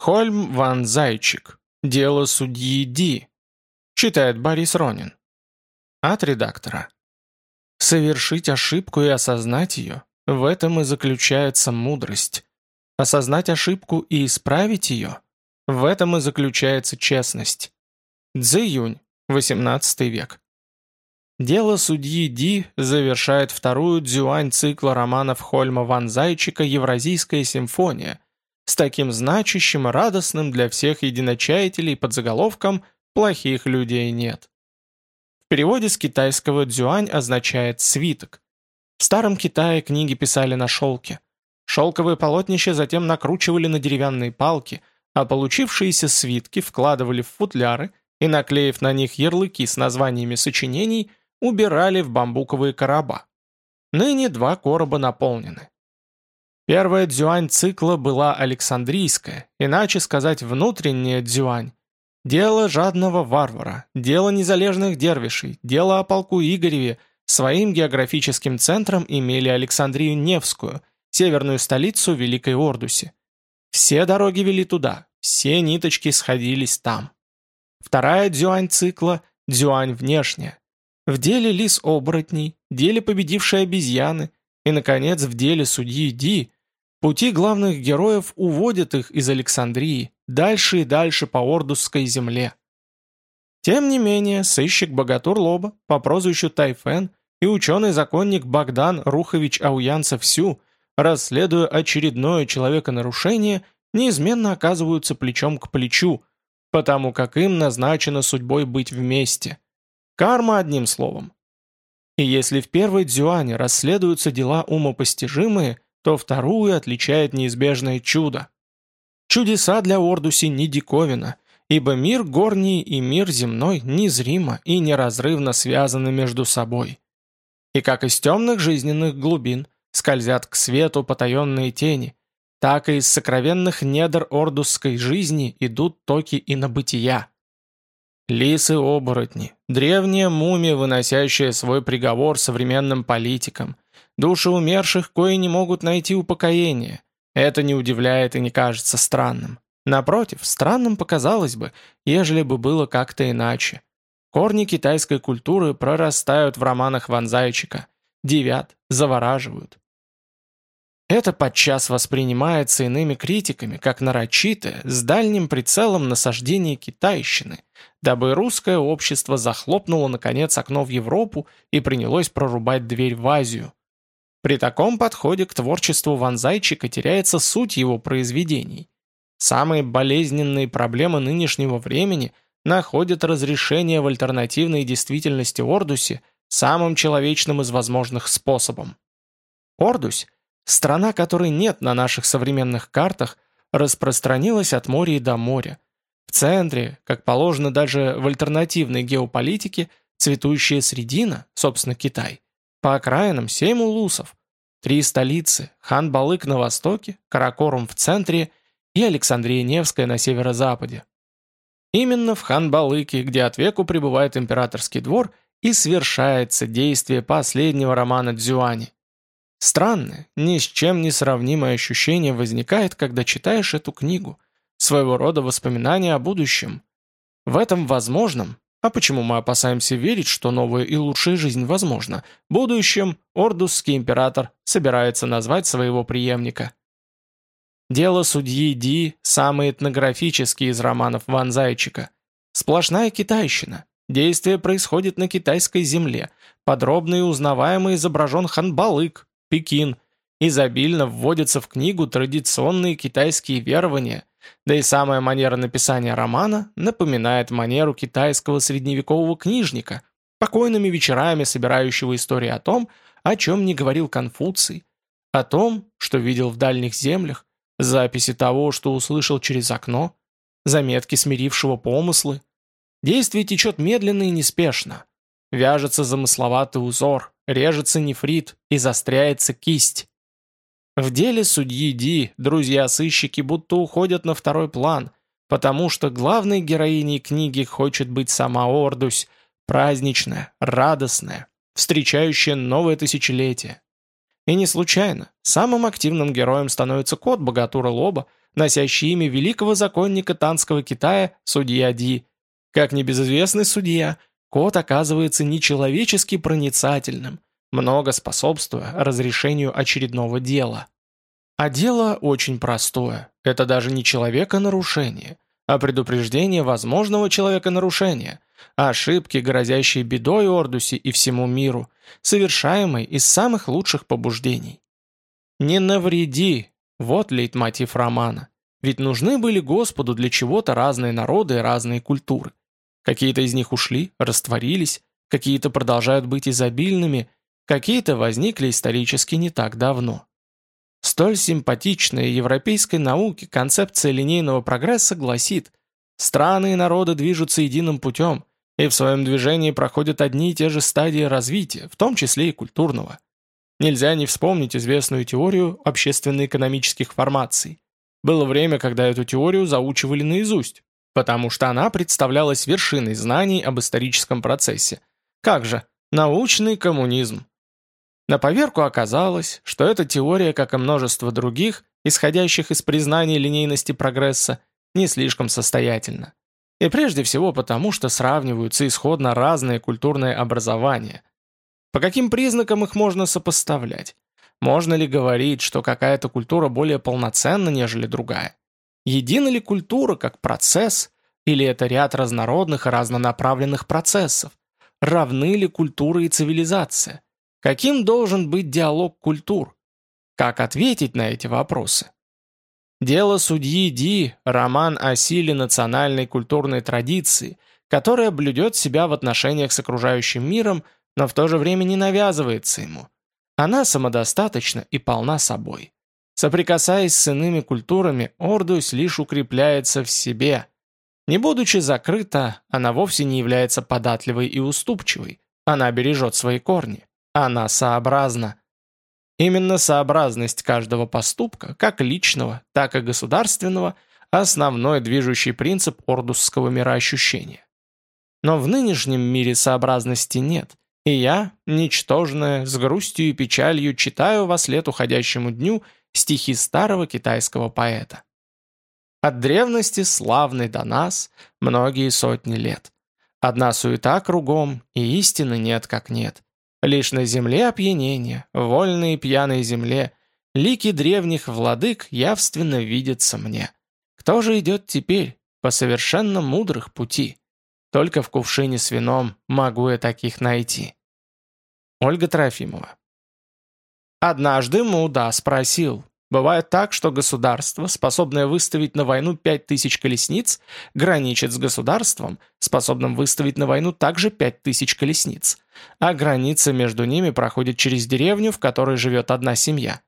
Хольм ван Зайчик. Дело судьи Ди. Читает Борис Ронин. От редактора. Совершить ошибку и осознать ее – в этом и заключается мудрость. Осознать ошибку и исправить ее – в этом и заключается честность. Цзэ Юнь, 18 век. Дело судьи Ди завершает вторую дзюань цикла романов Хольма ван Зайчика «Евразийская симфония» с таким значащим и радостным для всех единочаятелей под заголовком «Плохих людей нет». В переводе с китайского дзюань означает «свиток». В Старом Китае книги писали на шелке. Шелковые полотнища затем накручивали на деревянные палки, а получившиеся свитки вкладывали в футляры и, наклеив на них ярлыки с названиями сочинений – убирали в бамбуковые короба. Ныне два короба наполнены. Первая дзюань цикла была Александрийская, иначе сказать внутренняя дзюань. Дело жадного варвара, дело незалежных дервишей, дело о полку Игореве своим географическим центром имели Александрию Невскую, северную столицу Великой Ордуси. Все дороги вели туда, все ниточки сходились там. Вторая дзюань цикла – дзюань внешняя. В деле лис-оборотней, деле победившей обезьяны и, наконец, в деле судьи Ди пути главных героев уводят их из Александрии дальше и дальше по Ордусской земле. Тем не менее, сыщик Богатур Лоба по прозвищу Тайфен и ученый-законник Богдан Рухович Ауянцев-Сю, расследуя очередное человеконарушение, неизменно оказываются плечом к плечу, потому как им назначено судьбой быть вместе – Карма одним словом. И если в первой дзюане расследуются дела умопостижимые, то вторую отличает неизбежное чудо. Чудеса для Ордуси не диковина, ибо мир горний и мир земной незримо и неразрывно связаны между собой. И как из темных жизненных глубин скользят к свету потаенные тени, так и из сокровенных недр ордусской жизни идут токи и на бытия. Лисы-оборотни, древняя мумия, выносящая свой приговор современным политикам, души умерших, кои не могут найти упокоение. Это не удивляет и не кажется странным. Напротив, странным показалось бы, ежели бы было как-то иначе. Корни китайской культуры прорастают в романах Ван Зайчика, девят, завораживают. Это подчас воспринимается иными критиками как нарочитое, с дальним прицелом насаждение китайщины, дабы русское общество захлопнуло, наконец, окно в Европу и принялось прорубать дверь в Азию. При таком подходе к творчеству Ван Зайчика теряется суть его произведений. Самые болезненные проблемы нынешнего времени находят разрешение в альтернативной действительности Ордусе самым человечным из возможных способом. Ордусь – Страна, которой нет на наших современных картах, распространилась от моря и до моря. В центре, как положено даже в альтернативной геополитике, цветущая средина, собственно, Китай. По окраинам семь улусов. Три столицы – Хан-Балык на востоке, Каракорум в центре и Александрия Невская на северо-западе. Именно в Хан-Балыке, где от веку пребывает императорский двор, и совершается действие последнего романа Дзюани. Странное, ни с чем не сравнимое ощущение возникает, когда читаешь эту книгу, своего рода воспоминания о будущем. В этом возможном, а почему мы опасаемся верить, что новая и лучшая жизнь возможна, будущем ордусский император собирается назвать своего преемника. Дело судьи Ди – самый этнографический из романов Ван Зайчика. Сплошная китайщина. Действие происходит на китайской земле. Подробно и узнаваемо изображен ханбалык, Пекин, изобильно вводятся в книгу традиционные китайские верования, да и самая манера написания романа напоминает манеру китайского средневекового книжника, покойными вечерами собирающего истории о том, о чем не говорил Конфуций, о том, что видел в дальних землях, записи того, что услышал через окно, заметки смирившего помыслы. Действие течет медленно и неспешно. Вяжется замысловатый узор, режется нефрит и застряется кисть. В деле судьи Ди друзья-сыщики будто уходят на второй план, потому что главной героиней книги хочет быть сама Ордусь, праздничная, радостная, встречающая новое тысячелетие. И не случайно, самым активным героем становится кот Богатура Лоба, носящий имя великого законника Танского Китая, судья Ди. Как небезызвестный судья, кот оказывается нечеловечески проницательным, много способствуя разрешению очередного дела. А дело очень простое. Это даже не человека-нарушение, а предупреждение возможного человека-нарушения, ошибки, грозящие бедой Ордусе и всему миру, совершаемой из самых лучших побуждений. «Не навреди» — вот лейтмотив романа. Ведь нужны были Господу для чего-то разные народы и разные культуры. Какие-то из них ушли, растворились, какие-то продолжают быть изобильными, какие-то возникли исторически не так давно. Столь симпатичная европейской науке концепция линейного прогресса гласит, страны и народы движутся единым путем, и в своем движении проходят одни и те же стадии развития, в том числе и культурного. Нельзя не вспомнить известную теорию общественно-экономических формаций. Было время, когда эту теорию заучивали наизусть, потому что она представлялась вершиной знаний об историческом процессе. Как же, научный коммунизм. На поверку оказалось, что эта теория, как и множество других, исходящих из признания линейности прогресса, не слишком состоятельна. И прежде всего потому, что сравниваются исходно разные культурные образования. По каким признакам их можно сопоставлять? Можно ли говорить, что какая-то культура более полноценна, нежели другая? Едина ли культура как процесс, или это ряд разнородных и разнонаправленных процессов? Равны ли культура и цивилизация? Каким должен быть диалог культур? Как ответить на эти вопросы? Дело судьи Ди – роман о силе национальной культурной традиции, которая блюдет себя в отношениях с окружающим миром, но в то же время не навязывается ему. Она самодостаточна и полна собой. Соприкасаясь с иными культурами, Ордусь лишь укрепляется в себе. Не будучи закрыта, она вовсе не является податливой и уступчивой. Она бережет свои корни. Она сообразна. Именно сообразность каждого поступка, как личного, так и государственного, основной движущий принцип ордусского мироощущения. Но в нынешнем мире сообразности нет, и я, ничтожная, с грустью и печалью читаю во след уходящему дню стихи старого китайского поэта. От древности славный до нас многие сотни лет. Одна суета кругом, и истины нет как нет. Лишь на земле опьянение, вольной и пьяной земле, лики древних владык явственно видятся мне. Кто же идет теперь по совершенно мудрых пути? Только в кувшине с вином могу я таких найти. Ольга Трофимова Однажды Муда спросил, Бывает так, что государство, способное выставить на войну 5000 колесниц, граничит с государством, способным выставить на войну также 5000 колесниц, а граница между ними проходит через деревню, в которой живет одна семья.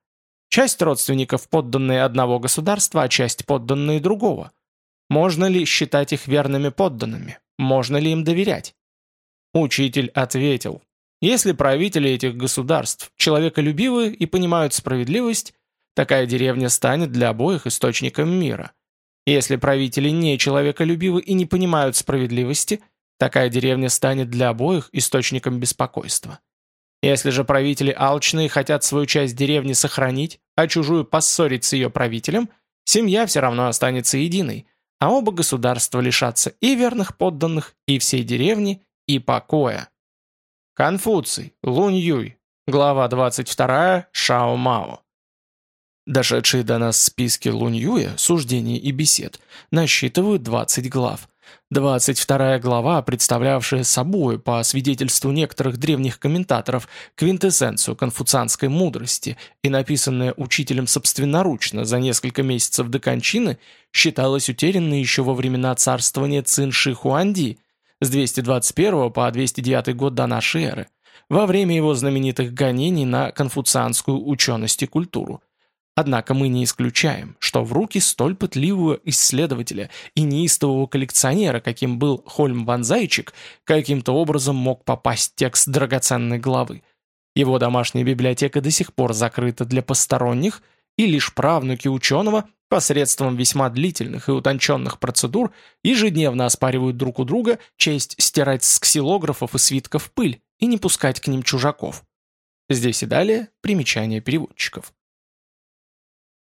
Часть родственников подданные одного государства, а часть подданные другого. Можно ли считать их верными подданными? Можно ли им доверять? Учитель ответил, если правители этих государств человеколюбивы и понимают справедливость, Такая деревня станет для обоих источником мира. Если правители не человеколюбивы и не понимают справедливости, такая деревня станет для обоих источником беспокойства. Если же правители алчные хотят свою часть деревни сохранить, а чужую поссорить с ее правителем, семья все равно останется единой, а оба государства лишатся и верных подданных, и всей деревни, и покоя. Конфуций, Лунь Юй, глава 22, Шао Мао. Дошедшие до нас списки Луньюя, суждений и бесед, насчитывают 20 глав. 22 глава, представлявшая собой, по свидетельству некоторых древних комментаторов, квинтэссенцию конфуцианской мудрости и написанная учителем собственноручно за несколько месяцев до кончины, считалась утерянной еще во времена царствования Цин Ши Хуанди с 221 по 209 год до нашей эры, во время его знаменитых гонений на конфуцианскую ученость и культуру. Однако мы не исключаем, что в руки столь пытливого исследователя и неистового коллекционера, каким был Хольм Ван Зайчик, каким-то образом мог попасть текст драгоценной главы. Его домашняя библиотека до сих пор закрыта для посторонних, и лишь правнуки ученого посредством весьма длительных и утонченных процедур ежедневно оспаривают друг у друга честь стирать с ксилографов и свитков пыль и не пускать к ним чужаков. Здесь и далее примечание переводчиков.